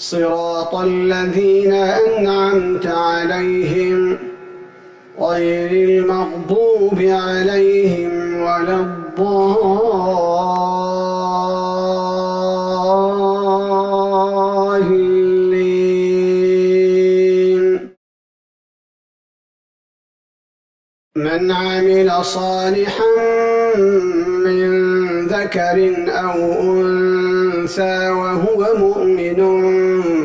صراط الذين أنعمت عليهم غير المغضوب عليهم ولا الضالين. من عمل صالحا من ذكر أو أنثى وهو مؤمن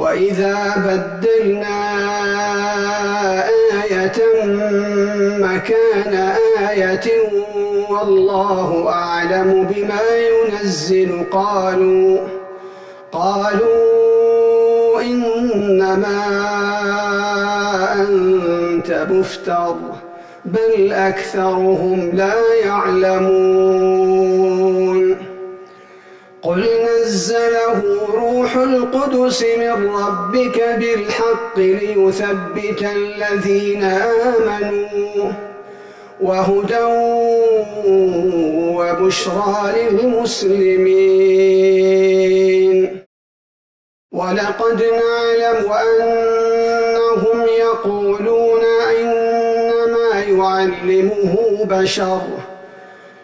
وإذا بدلنا آية مكان آية والله أعلم بما ينزل قالوا قالوا إنما أنت مفتر بل أكثرهم لا يعلمون قل نزله روح القدس من ربك بالحق ليثبت الذين آمنوا وهدى وبشرى للمسلمين. ولقد نعلم أنهم يقولون إنما يعلمه بشر.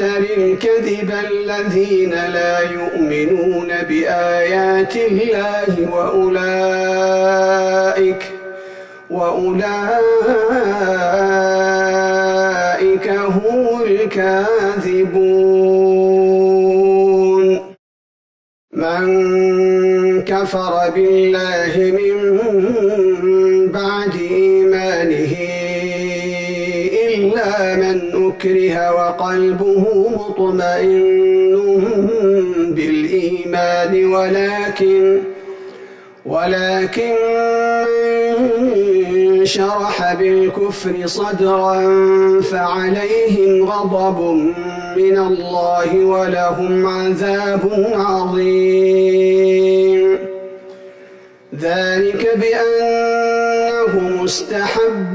يفتري الكذب الذين لا يؤمنون بآيات الله وأولئك وأولئك هم الكاذبون. من كفر بالله من بعد إيمانه أكره وقلبه مطمئن بالإيمان ولكن ولكن من شرح بالكفر صدرا فعليهم غضب من الله ولهم عذاب عظيم. ذلك بأنه مستحب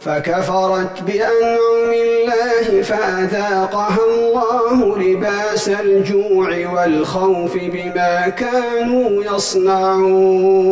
فكفرت بأنعم الله فأذاقها الله لباس الجوع والخوف بما كانوا يصنعون.